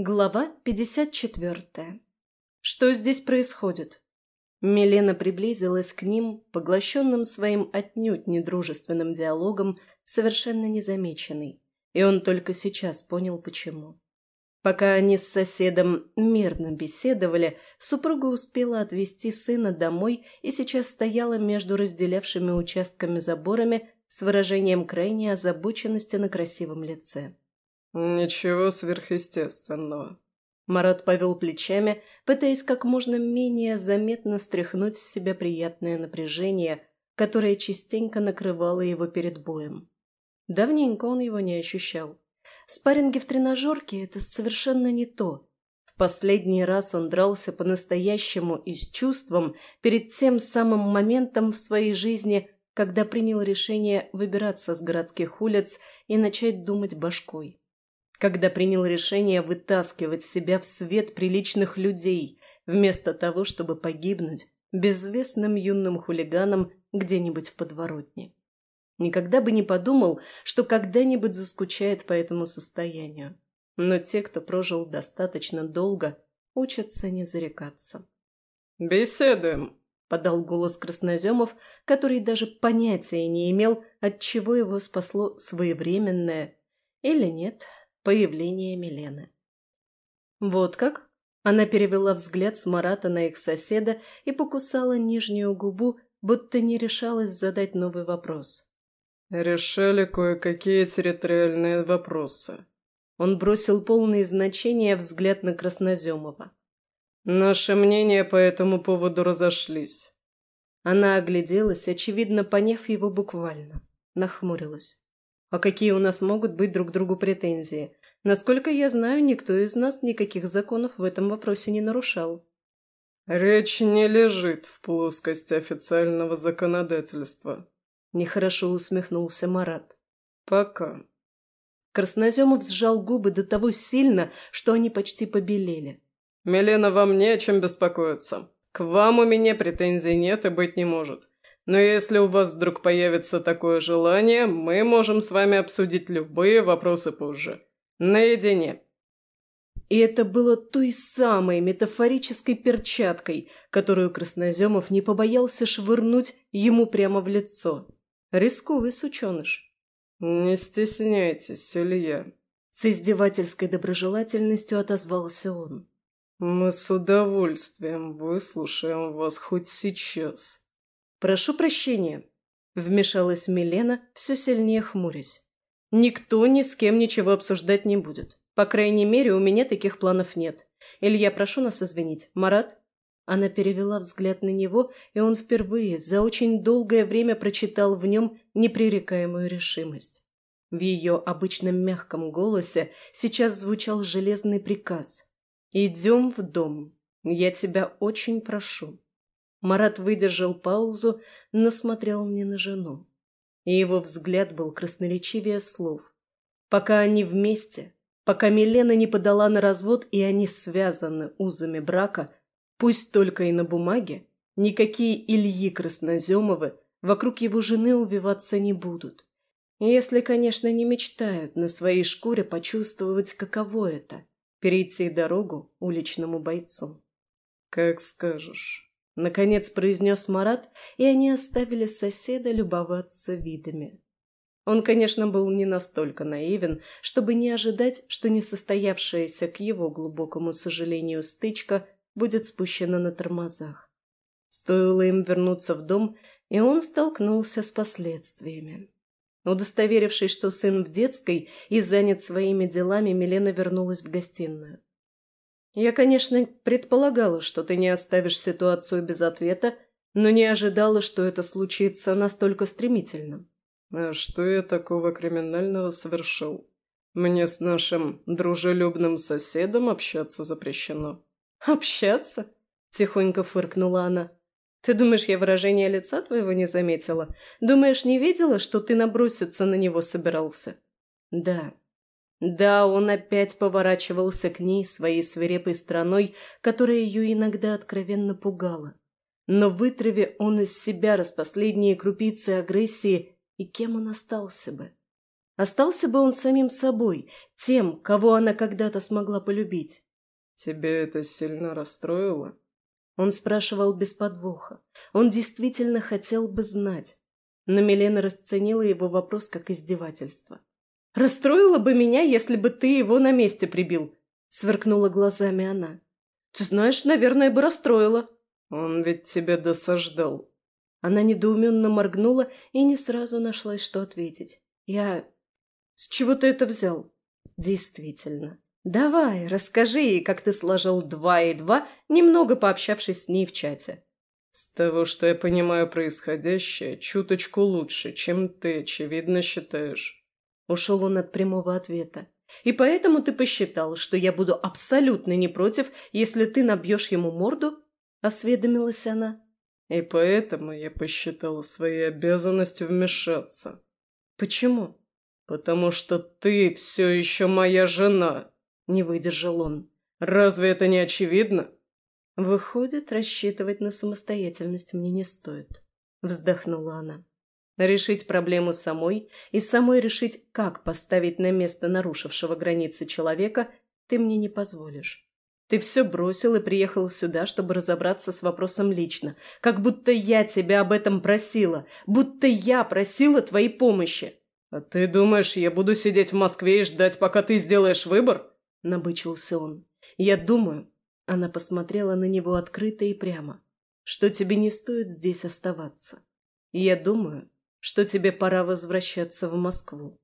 Глава 54. Что здесь происходит? Милена приблизилась к ним, поглощенным своим отнюдь недружественным диалогом, совершенно незамеченный, и он только сейчас понял, почему. Пока они с соседом мирно беседовали, супруга успела отвезти сына домой и сейчас стояла между разделявшими участками заборами с выражением крайней озабоченности на красивом лице. «Ничего сверхъестественного». Марат повел плечами, пытаясь как можно менее заметно стряхнуть с себя приятное напряжение, которое частенько накрывало его перед боем. Давненько он его не ощущал. Спарринги в тренажерке – это совершенно не то. В последний раз он дрался по-настоящему и с чувством перед тем самым моментом в своей жизни, когда принял решение выбираться с городских улиц и начать думать башкой когда принял решение вытаскивать себя в свет приличных людей, вместо того, чтобы погибнуть безвестным юным хулиганом где-нибудь в подворотне. Никогда бы не подумал, что когда-нибудь заскучает по этому состоянию. Но те, кто прожил достаточно долго, учатся не зарекаться. «Беседуем», — подал голос Красноземов, который даже понятия не имел, от чего его спасло своевременное или нет появление Милены. «Вот как?» Она перевела взгляд с Марата на их соседа и покусала нижнюю губу, будто не решалась задать новый вопрос. «Решали кое-какие территориальные вопросы». Он бросил полные значения взгляд на Красноземова. «Наши мнения по этому поводу разошлись». Она огляделась, очевидно, поняв его буквально. Нахмурилась. «А какие у нас могут быть друг другу претензии? Насколько я знаю, никто из нас никаких законов в этом вопросе не нарушал. Речь не лежит в плоскости официального законодательства. Нехорошо усмехнулся Марат. Пока. Красноземов сжал губы до того сильно, что они почти побелели. «Милена, вам не о чем беспокоиться. К вам у меня претензий нет и быть не может. Но если у вас вдруг появится такое желание, мы можем с вами обсудить любые вопросы позже. Наедине. И это было той самой метафорической перчаткой, которую Красноземов не побоялся швырнуть ему прямо в лицо. Рисковый сученыш. «Не стесняйтесь, Илья», — с издевательской доброжелательностью отозвался он. «Мы с удовольствием выслушаем вас хоть сейчас». «Прошу прощения», — вмешалась Милена, все сильнее хмурясь. Никто ни с кем ничего обсуждать не будет. По крайней мере, у меня таких планов нет. Илья, прошу нас извинить. Марат?» Она перевела взгляд на него, и он впервые за очень долгое время прочитал в нем непререкаемую решимость. В ее обычном мягком голосе сейчас звучал железный приказ. «Идем в дом. Я тебя очень прошу». Марат выдержал паузу, но смотрел не на жену и его взгляд был красноречивее слов. Пока они вместе, пока Милена не подала на развод и они связаны узами брака, пусть только и на бумаге, никакие Ильи Красноземовы вокруг его жены убиваться не будут. Если, конечно, не мечтают на своей шкуре почувствовать, каково это – перейти дорогу уличному бойцу. «Как скажешь». Наконец произнес Марат, и они оставили соседа любоваться видами. Он, конечно, был не настолько наивен, чтобы не ожидать, что несостоявшаяся к его глубокому сожалению стычка будет спущена на тормозах. Стоило им вернуться в дом, и он столкнулся с последствиями. Удостоверившись, что сын в детской и занят своими делами, Милена вернулась в гостиную. Я, конечно, предполагала, что ты не оставишь ситуацию без ответа, но не ожидала, что это случится настолько стремительно. А что я такого криминального совершил? Мне с нашим дружелюбным соседом общаться запрещено. Общаться? Тихонько фыркнула она. Ты думаешь, я выражение лица твоего не заметила? Думаешь, не видела, что ты наброситься на него собирался? Да, да, он опять поворачивался к ней своей свирепой страной, которая ее иногда откровенно пугала. Но вытрави он из себя распоследние крупицы агрессии, и кем он остался бы? Остался бы он самим собой, тем, кого она когда-то смогла полюбить. «Тебя это сильно расстроило?» Он спрашивал без подвоха. Он действительно хотел бы знать. Но Милена расценила его вопрос как издевательство. «Расстроило бы меня, если бы ты его на месте прибил», — сверкнула глазами она. «Ты знаешь, наверное, бы расстроила». «Он ведь тебя досаждал». Она недоуменно моргнула и не сразу нашлась, что ответить. «Я... С чего ты это взял?» «Действительно. Давай, расскажи ей, как ты сложил два и два, немного пообщавшись с ней в чате». «С того, что я понимаю происходящее, чуточку лучше, чем ты, очевидно, считаешь». Ушел он от прямого ответа. «И поэтому ты посчитал, что я буду абсолютно не против, если ты набьешь ему морду?» — осведомилась она. «И поэтому я посчитала своей обязанностью вмешаться». «Почему?» «Потому что ты все еще моя жена», — не выдержал он. «Разве это не очевидно?» «Выходит, рассчитывать на самостоятельность мне не стоит», — вздохнула она. Решить проблему самой и самой решить, как поставить на место нарушившего границы человека, ты мне не позволишь. Ты все бросил и приехал сюда, чтобы разобраться с вопросом лично, как будто я тебя об этом просила, будто я просила твоей помощи. «А ты думаешь, я буду сидеть в Москве и ждать, пока ты сделаешь выбор?» – набычился он. «Я думаю...» – она посмотрела на него открыто и прямо. «Что тебе не стоит здесь оставаться. Я думаю, что тебе пора возвращаться в Москву.